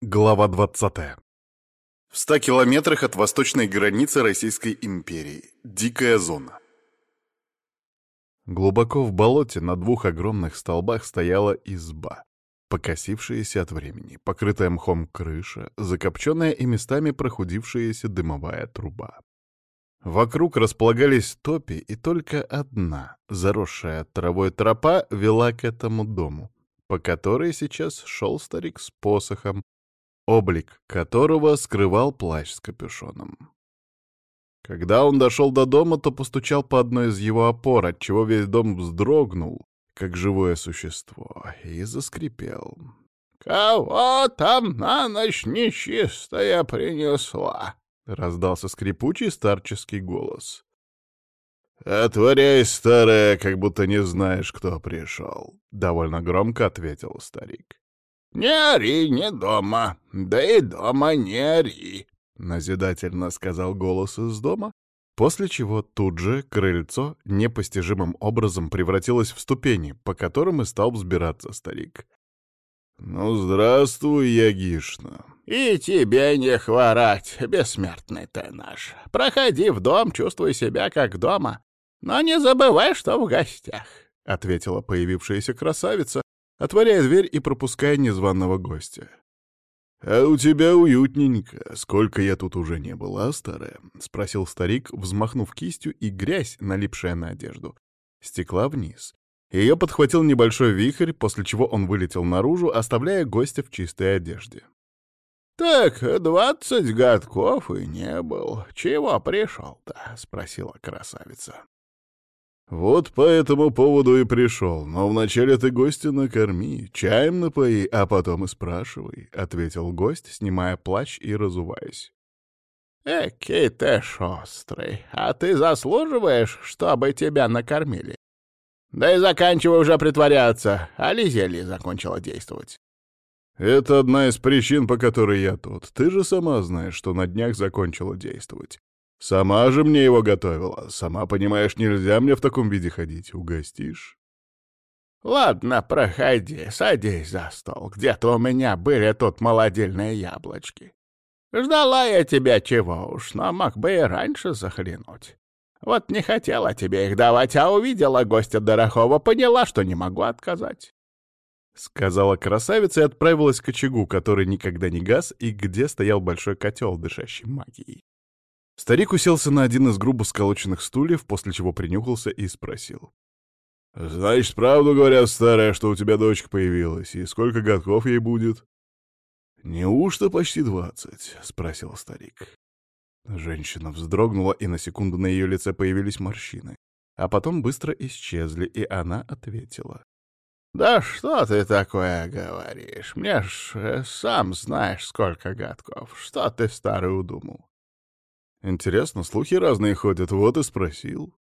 Глава 20. В ста километрах от восточной границы Российской империи. Дикая зона. Глубоко в болоте на двух огромных столбах стояла изба, покосившаяся от времени, покрытая мхом крыша, закопченная и местами прохудившаяся дымовая труба. Вокруг располагались топи, и только одна, заросшая травой тропа, вела к этому дому, по которой сейчас шел старик с посохом, облик которого скрывал плащ с капюшоном. Когда он дошел до дома, то постучал по одной из его опор, отчего весь дом вздрогнул, как живое существо, и заскрипел. «Кого там на ночь нечистая принесла?» — раздался скрипучий старческий голос. «Отворяй, старая, как будто не знаешь, кто пришел», — довольно громко ответил старик. «Не ори, не дома, да и дома не ори», — назидательно сказал голос из дома, после чего тут же крыльцо непостижимым образом превратилось в ступени, по которым и стал взбираться старик. «Ну, здравствуй, Ягишна!» «И тебе не хворать, бессмертный ты наш. Проходи в дом, чувствуй себя как дома, но не забывай, что в гостях», — ответила появившаяся красавица, отворяя дверь и пропуская незваного гостя. «А у тебя уютненько. Сколько я тут уже не была, старая?» — спросил старик, взмахнув кистью, и грязь, налипшая на одежду, стекла вниз. Ее подхватил небольшой вихрь, после чего он вылетел наружу, оставляя гостя в чистой одежде. «Так, двадцать годков и не был. Чего пришел-то?» — спросила красавица. «Вот по этому поводу и пришел, но вначале ты гостя накорми, чаем напои, а потом и спрашивай», — ответил гость, снимая плащ и разуваясь. «Эки ты шострый, а ты заслуживаешь, чтобы тебя накормили? Да и заканчивай уже притворяться, а зелье закончила действовать». «Это одна из причин, по которой я тут. Ты же сама знаешь, что на днях закончила действовать. Сама же мне его готовила. Сама понимаешь, нельзя мне в таком виде ходить. Угостишь? Ладно, проходи, садись за стол. Где-то у меня были тут молодильные яблочки. Ждала я тебя чего уж, но мог бы и раньше захлинуть. Вот не хотела тебе их давать, а увидела гостя дорогого, поняла, что не могу отказать. Сказала красавица и отправилась к очагу, который никогда не гас, и где стоял большой котел, дышащий магией. Старик уселся на один из грубо сколоченных стульев, после чего принюхался и спросил. «Значит, правду говорят, старая, что у тебя дочка появилась, и сколько годков ей будет?» «Неужто почти двадцать?» — спросил старик. Женщина вздрогнула, и на секунду на ее лице появились морщины, а потом быстро исчезли, и она ответила. «Да что ты такое говоришь? Мне ж э, сам знаешь, сколько годков. Что ты, старый, удумал?» Интересно, слухи разные ходят, вот и спросил.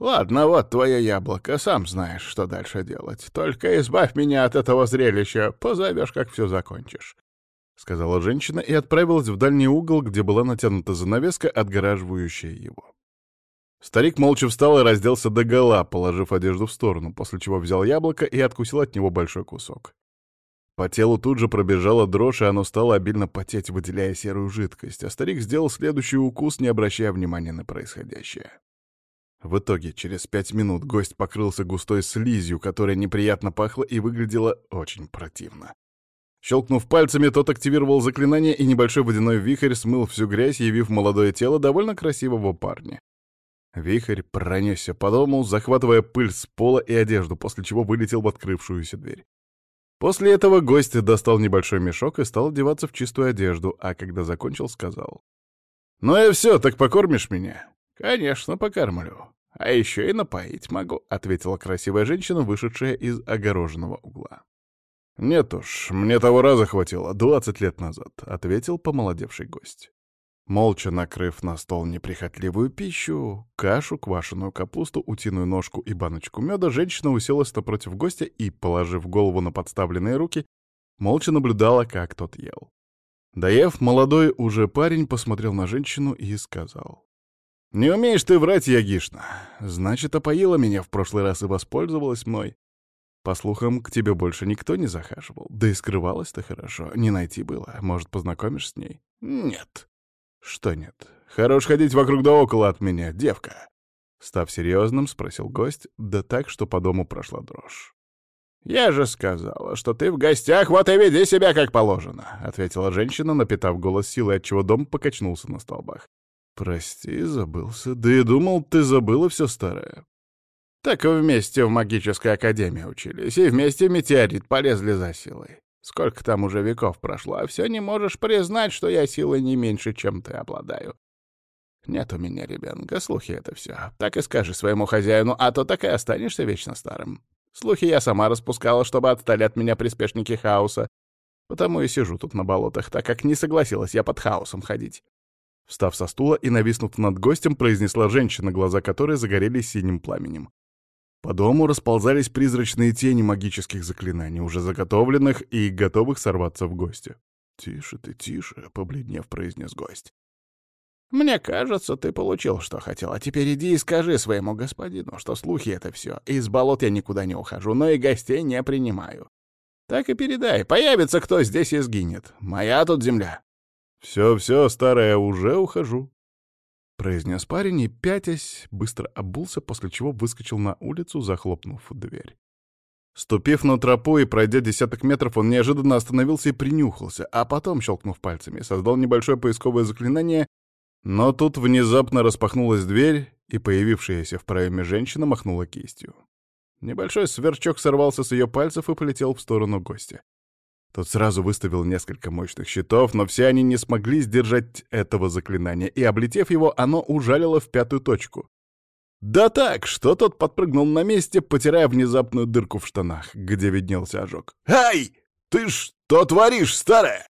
Ладно, вот твое яблоко, сам знаешь, что дальше делать. Только избавь меня от этого зрелища, позовешь, как все закончишь. — сказала женщина и отправилась в дальний угол, где была натянута занавеска, отгораживающая его. Старик молча встал и разделся догола, положив одежду в сторону, после чего взял яблоко и откусил от него большой кусок. По телу тут же пробежала дрожь, и оно стало обильно потеть, выделяя серую жидкость, а старик сделал следующий укус, не обращая внимания на происходящее. В итоге, через пять минут гость покрылся густой слизью, которая неприятно пахла и выглядела очень противно. Щелкнув пальцами, тот активировал заклинание, и небольшой водяной вихрь смыл всю грязь, явив молодое тело довольно красивого парня. Вихрь пронесся по дому, захватывая пыль с пола и одежду, после чего вылетел в открывшуюся дверь. После этого гость достал небольшой мешок и стал одеваться в чистую одежду, а когда закончил, сказал. «Ну и все, так покормишь меня?» «Конечно, покормлю. А еще и напоить могу», — ответила красивая женщина, вышедшая из огороженного угла. «Нет уж, мне того раза хватило, двадцать лет назад», — ответил помолодевший гость. Молча накрыв на стол неприхотливую пищу, кашу, квашеную капусту, утиную ножку и баночку меда, женщина уселась напротив гостя и, положив голову на подставленные руки, молча наблюдала, как тот ел. Доев, молодой уже парень посмотрел на женщину и сказал. «Не умеешь ты врать, Ягишна. Значит, опоила меня в прошлый раз и воспользовалась мной. По слухам, к тебе больше никто не захаживал. Да и скрывалась ты хорошо. Не найти было. Может, познакомишь с ней? Нет. Что нет? Хорош ходить вокруг да около от меня, девка. Став серьезным, спросил гость, да так, что по дому прошла дрожь. «Я же сказала, что ты в гостях, вот и веди себя как положено», — ответила женщина, напитав голос силой, отчего дом покачнулся на столбах. «Прости, забылся. Да и думал, ты забыла все старое». «Так вместе в магической академии учились, и вместе в метеорит полезли за силой. Сколько там уже веков прошло, а все не можешь признать, что я силой не меньше, чем ты обладаю. Нет у меня ребенка, слухи — это все. Так и скажи своему хозяину, а то так и останешься вечно старым. Слухи я сама распускала, чтобы отстали от меня приспешники хаоса. Потому и сижу тут на болотах, так как не согласилась я под хаосом ходить. Встав со стула и нависнув над гостем, произнесла женщина, глаза которой загорелись синим пламенем. По дому расползались призрачные тени магических заклинаний, уже заготовленных и готовых сорваться в гости. «Тише ты, тише», — побледнев, произнес гость. Мне кажется, ты получил, что хотел. А теперь иди и скажи своему господину, что слухи — это все. Из болот я никуда не ухожу, но и гостей не принимаю. Так и передай. Появится кто здесь и сгинет. Моя тут земля. Все-все, старая, уже ухожу. Произнес парень и, пятясь, быстро обулся, после чего выскочил на улицу, захлопнув дверь. Ступив на тропу и пройдя десяток метров, он неожиданно остановился и принюхался, а потом, щелкнув пальцами, создал небольшое поисковое заклинание но тут внезапно распахнулась дверь, и появившаяся в проеме женщина махнула кистью. Небольшой сверчок сорвался с ее пальцев и полетел в сторону гостя. Тот сразу выставил несколько мощных щитов, но все они не смогли сдержать этого заклинания, и, облетев его, оно ужалило в пятую точку. Да так, что тот подпрыгнул на месте, потирая внезапную дырку в штанах, где виднелся ожог. «Ай! Ты что творишь, старая?»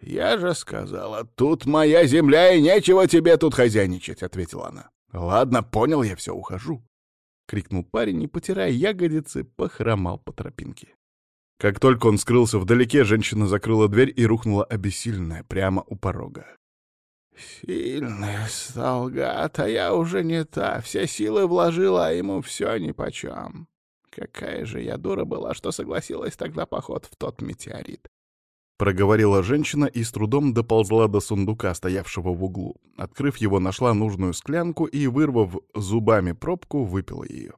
«Я же сказала, тут моя земля, и нечего тебе тут хозяйничать», — ответила она. «Ладно, понял я все, ухожу», — крикнул парень и, потирая ягодицы, похромал по тропинке. Как только он скрылся вдалеке, женщина закрыла дверь и рухнула обессиленная прямо у порога. «Сильный стал гад, а я уже не та. Все силы вложила, а ему все нипочем. Какая же я дура была, что согласилась тогда поход в тот метеорит. Проговорила женщина и с трудом доползла до сундука, стоявшего в углу. Открыв его, нашла нужную склянку и, вырвав зубами пробку, выпила ее.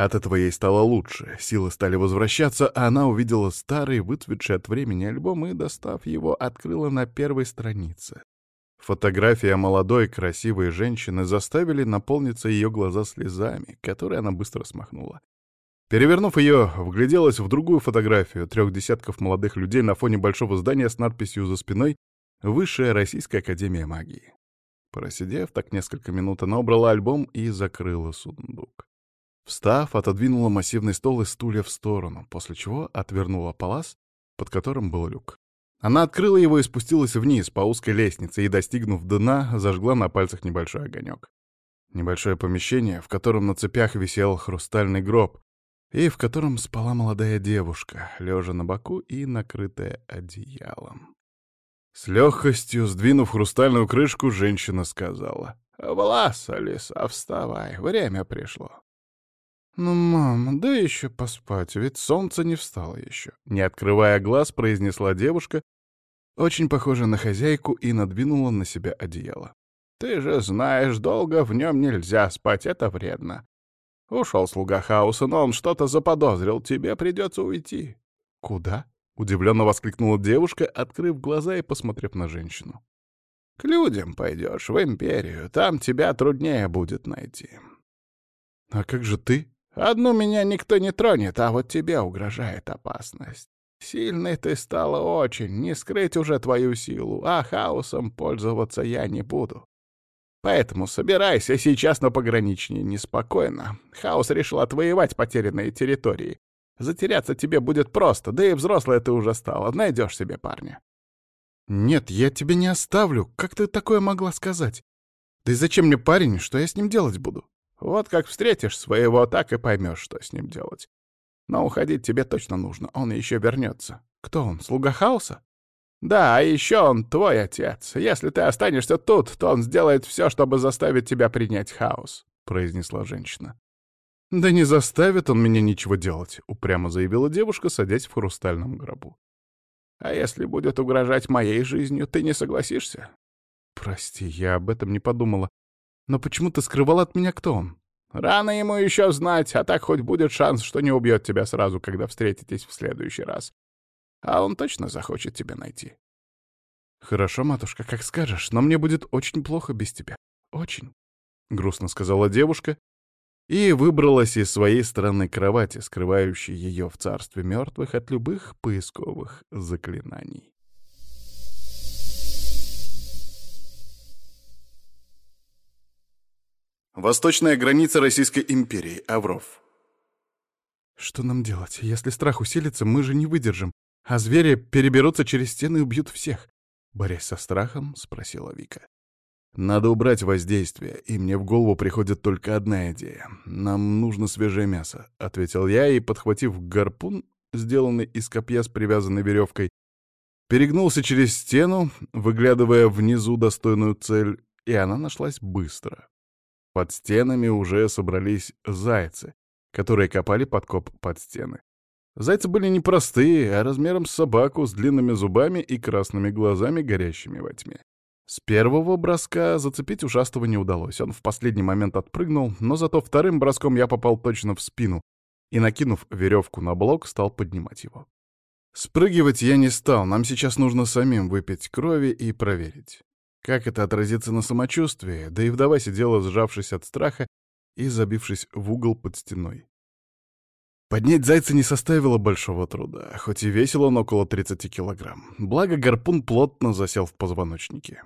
От этого ей стало лучше, силы стали возвращаться, а она увидела старый, выцветший от времени альбом и, достав его, открыла на первой странице. Фотография молодой, красивой женщины заставили наполниться ее глаза слезами, которые она быстро смахнула. Перевернув ее, вгляделась в другую фотографию трех десятков молодых людей на фоне большого здания с надписью за спиной «Высшая Российская Академия Магии». Просидев так несколько минут, она убрала альбом и закрыла сундук. Встав, отодвинула массивный стол и стулья в сторону, после чего отвернула палас, под которым был люк. Она открыла его и спустилась вниз по узкой лестнице и, достигнув дна, зажгла на пальцах небольшой огонек. Небольшое помещение, в котором на цепях висел хрустальный гроб, и в котором спала молодая девушка, лежа на боку и накрытая одеялом. С легкостью, сдвинув хрустальную крышку, женщина сказала. «Влас, Алиса, вставай, время пришло». «Ну, мам, да еще поспать, ведь солнце не встало еще», — не открывая глаз, произнесла девушка, очень похожа на хозяйку, и надвинула на себя одеяло. «Ты же знаешь, долго в нем нельзя спать, это вредно. Ушел слуга хаоса, но он что-то заподозрил. Тебе придется уйти. Куда? Удивленно воскликнула девушка, открыв глаза и посмотрев на женщину. К людям пойдешь, в империю. Там тебя труднее будет найти. А как же ты? Одну меня никто не тронет, а вот тебе угрожает опасность. Сильный ты стала очень, не скрыть уже твою силу, а хаосом пользоваться я не буду. Поэтому собирайся сейчас на пограничнее неспокойно. Хаос решил отвоевать потерянные территории. Затеряться тебе будет просто, да и взрослая ты уже стала. Найдешь себе парня. Нет, я тебя не оставлю. Как ты такое могла сказать? Да и зачем мне парень, что я с ним делать буду? Вот как встретишь своего, так и поймешь, что с ним делать. Но уходить тебе точно нужно, он еще вернется. Кто он, слуга хаоса? Да, а еще он твой отец. Если ты останешься тут, то он сделает все, чтобы заставить тебя принять хаос», — произнесла женщина. «Да не заставит он меня ничего делать», — упрямо заявила девушка, садясь в хрустальном гробу. «А если будет угрожать моей жизнью, ты не согласишься?» «Прости, я об этом не подумала. Но почему ты скрывал от меня, кто он?» «Рано ему еще знать, а так хоть будет шанс, что не убьет тебя сразу, когда встретитесь в следующий раз. А он точно захочет тебя найти». «Хорошо, матушка, как скажешь, но мне будет очень плохо без тебя. Очень», — грустно сказала девушка и выбралась из своей странной кровати, скрывающей ее в царстве мертвых от любых поисковых заклинаний. Восточная граница Российской империи, Авров. «Что нам делать? Если страх усилится, мы же не выдержим, а звери переберутся через стены и убьют всех. Борясь со страхом, спросила Вика. «Надо убрать воздействие, и мне в голову приходит только одна идея. Нам нужно свежее мясо», — ответил я, и, подхватив гарпун, сделанный из копья с привязанной веревкой, перегнулся через стену, выглядывая внизу достойную цель, и она нашлась быстро. Под стенами уже собрались зайцы, которые копали подкоп под стены. Зайцы были не простые, а размером с собаку, с длинными зубами и красными глазами, горящими во тьме. С первого броска зацепить ушастого не удалось. Он в последний момент отпрыгнул, но зато вторым броском я попал точно в спину и, накинув веревку на блок, стал поднимать его. Спрыгивать я не стал, нам сейчас нужно самим выпить крови и проверить. Как это отразится на самочувствии, да и вдова сидела, сжавшись от страха и забившись в угол под стеной. Поднять зайца не составило большого труда, хоть и весил он около 30 килограмм. Благо гарпун плотно засел в позвоночнике.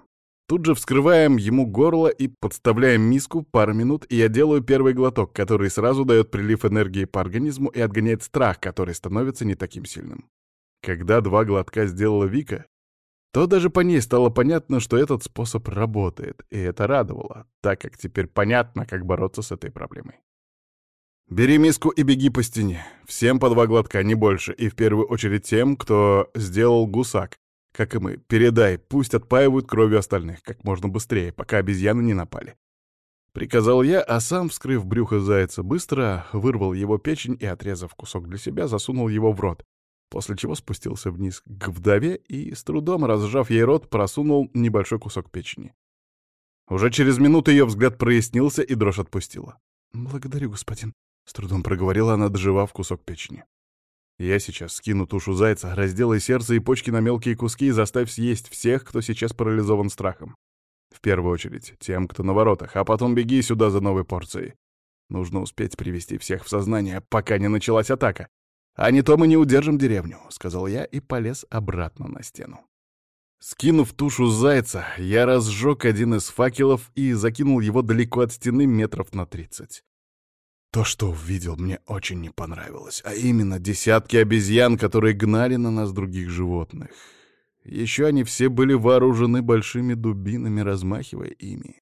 Тут же вскрываем ему горло и подставляем миску пару минут, и я делаю первый глоток, который сразу дает прилив энергии по организму и отгоняет страх, который становится не таким сильным. Когда два глотка сделала Вика, то даже по ней стало понятно, что этот способ работает, и это радовало, так как теперь понятно, как бороться с этой проблемой. Бери миску и беги по стене. Всем по два глотка, не больше. И в первую очередь тем, кто сделал гусак, как и мы. Передай, пусть отпаивают кровью остальных как можно быстрее, пока обезьяны не напали. Приказал я, а сам, вскрыв брюхо зайца, быстро вырвал его печень и, отрезав кусок для себя, засунул его в рот, после чего спустился вниз к вдове и, с трудом разжав ей рот, просунул небольшой кусок печени. Уже через минуту ее взгляд прояснился и дрожь отпустила. «Благодарю, господин», с трудом проговорила она, доживав кусок печени. Я сейчас скину тушу зайца, разделай сердце и почки на мелкие куски и заставь съесть всех, кто сейчас парализован страхом. В первую очередь, тем, кто на воротах, а потом беги сюда за новой порцией. Нужно успеть привести всех в сознание, пока не началась атака. А не то мы не удержим деревню, — сказал я и полез обратно на стену. Скинув тушу зайца, я разжег один из факелов и закинул его далеко от стены метров на тридцать. То, что увидел, мне очень не понравилось, а именно десятки обезьян, которые гнали на нас других животных. Еще они все были вооружены большими дубинами, размахивая ими.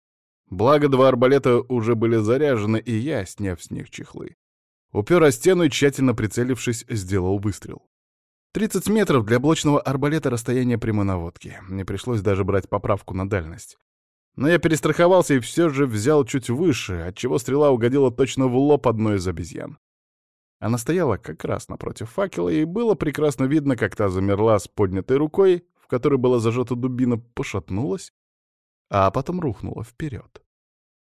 Благо, два арбалета уже были заряжены, и я, сняв с них чехлы, упер о стену и, тщательно прицелившись, сделал выстрел. 30 метров для блочного арбалета расстояние прямой наводки. Не пришлось даже брать поправку на дальность. Но я перестраховался и все же взял чуть выше, отчего стрела угодила точно в лоб одной из обезьян. Она стояла как раз напротив факела, и было прекрасно видно, как та замерла с поднятой рукой, в которой была зажата дубина, пошатнулась, а потом рухнула вперед.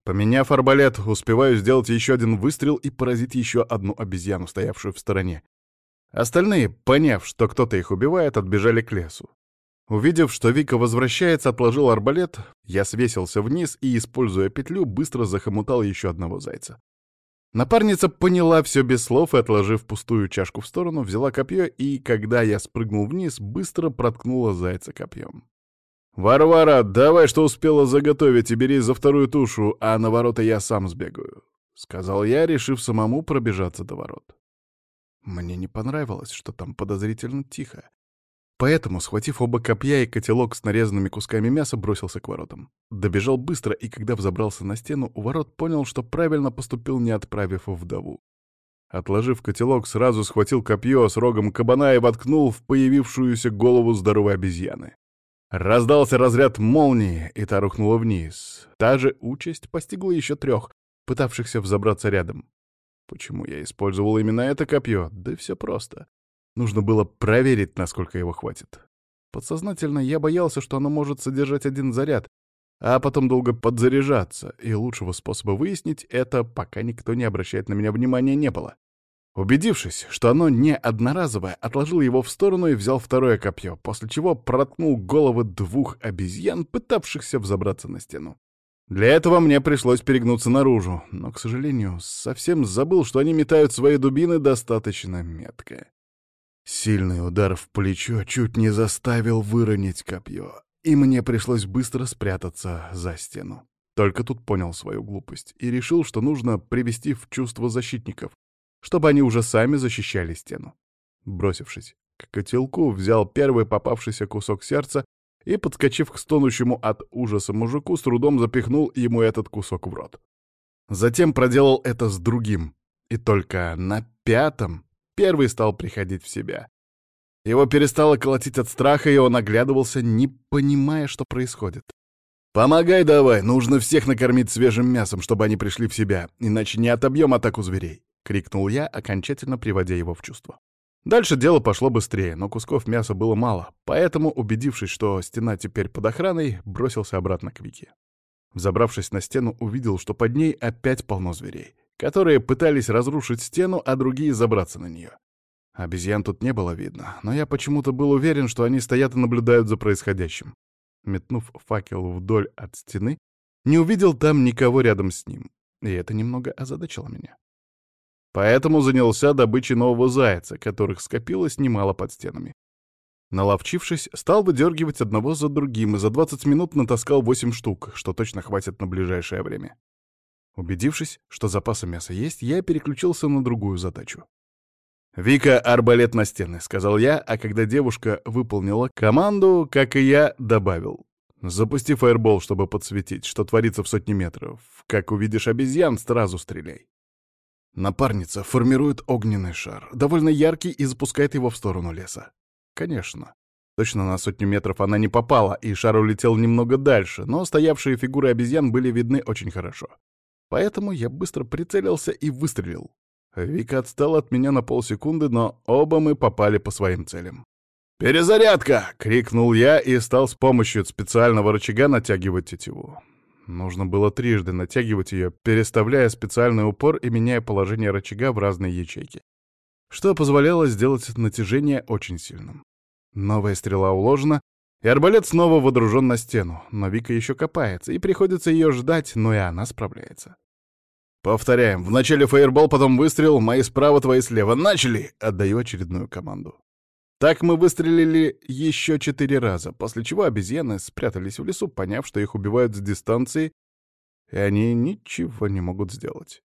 Поменяв арбалет, успеваю сделать еще один выстрел и поразить еще одну обезьяну, стоявшую в стороне. Остальные, поняв, что кто-то их убивает, отбежали к лесу. Увидев, что Вика возвращается, отложил арбалет, я свесился вниз и, используя петлю, быстро захомутал еще одного зайца. Напарница поняла все без слов и, отложив пустую чашку в сторону, взяла копье и, когда я спрыгнул вниз, быстро проткнула зайца копьем. «Варвара, давай, что успела заготовить, и бери за вторую тушу, а на ворота я сам сбегаю», — сказал я, решив самому пробежаться до ворот. Мне не понравилось, что там подозрительно тихо. Поэтому, схватив оба копья и котелок с нарезанными кусками мяса, бросился к воротам. Добежал быстро, и когда взобрался на стену, у ворот понял, что правильно поступил, не отправив вдову. Отложив котелок, сразу схватил копье с рогом кабана и воткнул в появившуюся голову здоровой обезьяны. Раздался разряд молнии, и та рухнула вниз. Та же участь постигла еще трех, пытавшихся взобраться рядом. Почему я использовал именно это копье? Да все просто. Нужно было проверить, насколько его хватит. Подсознательно я боялся, что оно может содержать один заряд, а потом долго подзаряжаться, и лучшего способа выяснить это, пока никто не обращает на меня внимания, не было. Убедившись, что оно не одноразовое, отложил его в сторону и взял второе копье, после чего проткнул головы двух обезьян, пытавшихся взобраться на стену. Для этого мне пришлось перегнуться наружу, но, к сожалению, совсем забыл, что они метают свои дубины достаточно метко. Сильный удар в плечо чуть не заставил выронить копье, и мне пришлось быстро спрятаться за стену. Только тут понял свою глупость и решил, что нужно привести в чувство защитников, чтобы они уже сами защищали стену. Бросившись к котелку, взял первый попавшийся кусок сердца и, подскочив к стонущему от ужаса мужику, с трудом запихнул ему этот кусок в рот. Затем проделал это с другим, и только на пятом первый стал приходить в себя. Его перестало колотить от страха, и он оглядывался, не понимая, что происходит. «Помогай давай, нужно всех накормить свежим мясом, чтобы они пришли в себя, иначе не отобьем атаку зверей», — крикнул я, окончательно приводя его в чувство. Дальше дело пошло быстрее, но кусков мяса было мало, поэтому, убедившись, что стена теперь под охраной, бросился обратно к Вике. Взобравшись на стену, увидел, что под ней опять полно зверей, которые пытались разрушить стену, а другие забраться на нее. Обезьян тут не было видно, но я почему-то был уверен, что они стоят и наблюдают за происходящим. Метнув факел вдоль от стены, не увидел там никого рядом с ним, и это немного озадачило меня. Поэтому занялся добычей нового зайца, которых скопилось немало под стенами. Наловчившись, стал выдергивать одного за другим и за 20 минут натаскал 8 штук, что точно хватит на ближайшее время. Убедившись, что запаса мяса есть, я переключился на другую задачу. «Вика, арбалет на стены», — сказал я, а когда девушка выполнила команду, как и я, добавил. «Запусти фаербол, чтобы подсветить, что творится в сотни метров. Как увидишь обезьян, сразу стреляй». Напарница формирует огненный шар, довольно яркий, и запускает его в сторону леса. Конечно. Точно на сотню метров она не попала, и шар улетел немного дальше, но стоявшие фигуры обезьян были видны очень хорошо. Поэтому я быстро прицелился и выстрелил. Вика отстал от меня на полсекунды, но оба мы попали по своим целям. «Перезарядка!» — крикнул я и стал с помощью специального рычага натягивать тетиву. Нужно было трижды натягивать ее, переставляя специальный упор и меняя положение рычага в разные ячейки, что позволяло сделать натяжение очень сильным. Новая стрела уложена, и арбалет снова водружен на стену, но Вика еще копается, и приходится ее ждать, но и она справляется. Повторяем. Вначале фаербол, потом выстрел, мои справа, твои слева. Начали! Отдаю очередную команду. Так мы выстрелили еще четыре раза, после чего обезьяны спрятались в лесу, поняв, что их убивают с дистанции, и они ничего не могут сделать.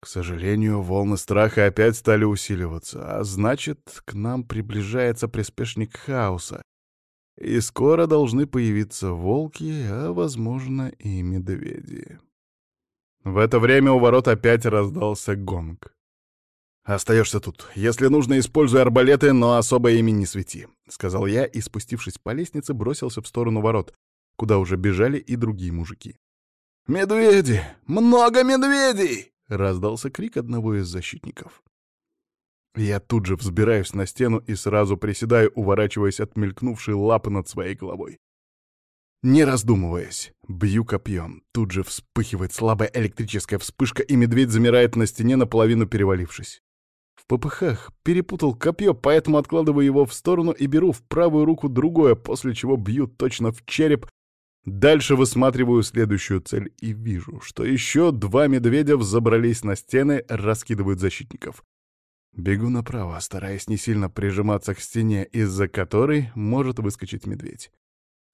К сожалению, волны страха опять стали усиливаться, а значит, к нам приближается приспешник хаоса, и скоро должны появиться волки, а, возможно, и медведи. В это время у ворот опять раздался гонг. «Остаешься тут. Если нужно, используй арбалеты, но особо ими не свети», — сказал я и, спустившись по лестнице, бросился в сторону ворот, куда уже бежали и другие мужики. «Медведи! Много медведей!» — раздался крик одного из защитников. Я тут же взбираюсь на стену и сразу приседаю, уворачиваясь от мелькнувшей лапы над своей головой. Не раздумываясь, бью копьем. Тут же вспыхивает слабая электрическая вспышка, и медведь замирает на стене, наполовину перевалившись. В попыхах перепутал копье, поэтому откладываю его в сторону и беру в правую руку другое, после чего бью точно в череп. Дальше высматриваю следующую цель и вижу, что еще два медведя взобрались на стены, раскидывают защитников. Бегу направо, стараясь не сильно прижиматься к стене, из-за которой может выскочить медведь.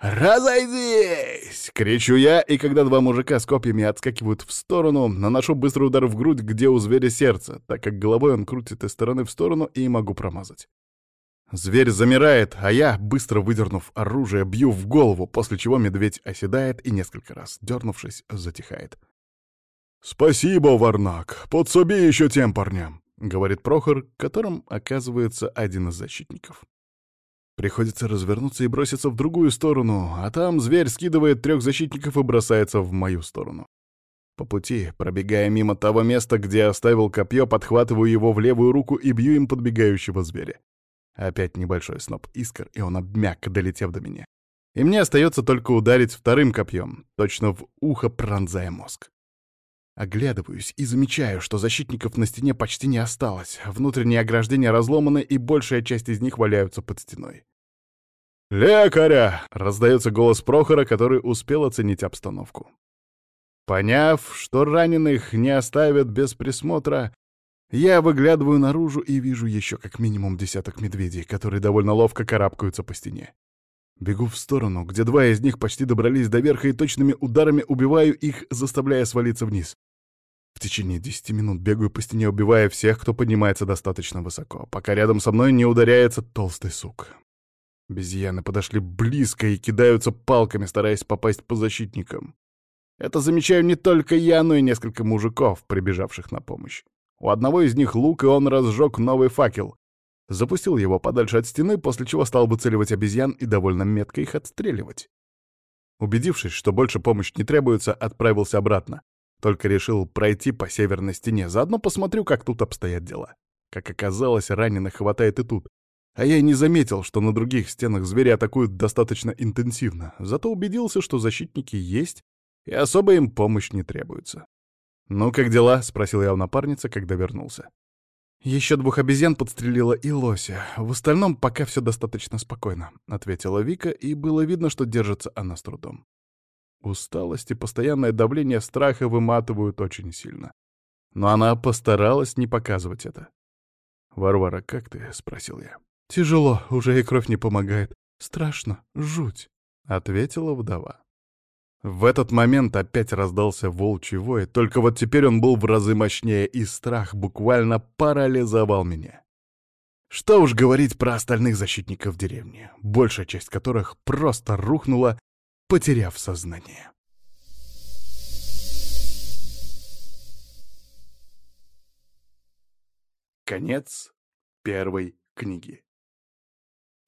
«Разойдись!» — кричу я, и когда два мужика с копьями отскакивают в сторону, наношу быстрый удар в грудь, где у зверя сердце, так как головой он крутит из стороны в сторону и могу промазать. Зверь замирает, а я, быстро выдернув оружие, бью в голову, после чего медведь оседает и несколько раз, дернувшись, затихает. «Спасибо, Варнак, подсоби еще тем парням», — говорит Прохор, которым оказывается один из защитников. Приходится развернуться и броситься в другую сторону, а там зверь скидывает трех защитников и бросается в мою сторону. По пути, пробегая мимо того места, где оставил копье, подхватываю его в левую руку и бью им подбегающего зверя. Опять небольшой сноп искр, и он обмяк, долетев до меня. И мне остается только ударить вторым копьем, точно в ухо пронзая мозг. Оглядываюсь и замечаю, что защитников на стене почти не осталось. Внутренние ограждения разломаны, и большая часть из них валяются под стеной. «Лекаря!» — раздается голос Прохора, который успел оценить обстановку. Поняв, что раненых не оставят без присмотра, я выглядываю наружу и вижу еще как минимум десяток медведей, которые довольно ловко карабкаются по стене. Бегу в сторону, где два из них почти добрались до верха и точными ударами убиваю их, заставляя свалиться вниз. В течение десяти минут бегаю по стене, убивая всех, кто поднимается достаточно высоко, пока рядом со мной не ударяется толстый сук. Обезьяны подошли близко и кидаются палками, стараясь попасть по защитникам. Это замечаю не только я, но и несколько мужиков, прибежавших на помощь. У одного из них лук, и он разжег новый факел. Запустил его подальше от стены, после чего стал выцеливать обезьян и довольно метко их отстреливать. Убедившись, что больше помощи не требуется, отправился обратно. Только решил пройти по северной стене, заодно посмотрю, как тут обстоят дела. Как оказалось, раненых хватает и тут. А я и не заметил, что на других стенах звери атакуют достаточно интенсивно, зато убедился, что защитники есть, и особо им помощь не требуется. «Ну, как дела?» — спросил я у напарницы, когда вернулся. «Еще двух обезьян подстрелила и лося. В остальном пока все достаточно спокойно», — ответила Вика, и было видно, что держится она с трудом. Усталость и постоянное давление страха выматывают очень сильно. Но она постаралась не показывать это. «Варвара, как ты?» — спросил я. «Тяжело, уже и кровь не помогает. Страшно, жуть», — ответила вдова. В этот момент опять раздался волчий вой, только вот теперь он был в разы мощнее, и страх буквально парализовал меня. Что уж говорить про остальных защитников деревни, большая часть которых просто рухнула, потеряв сознание. Конец первой книги.